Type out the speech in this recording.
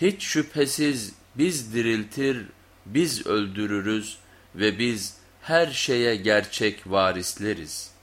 Hiç şüphesiz biz diriltir, biz öldürürüz ve biz her şeye gerçek varisleriz.''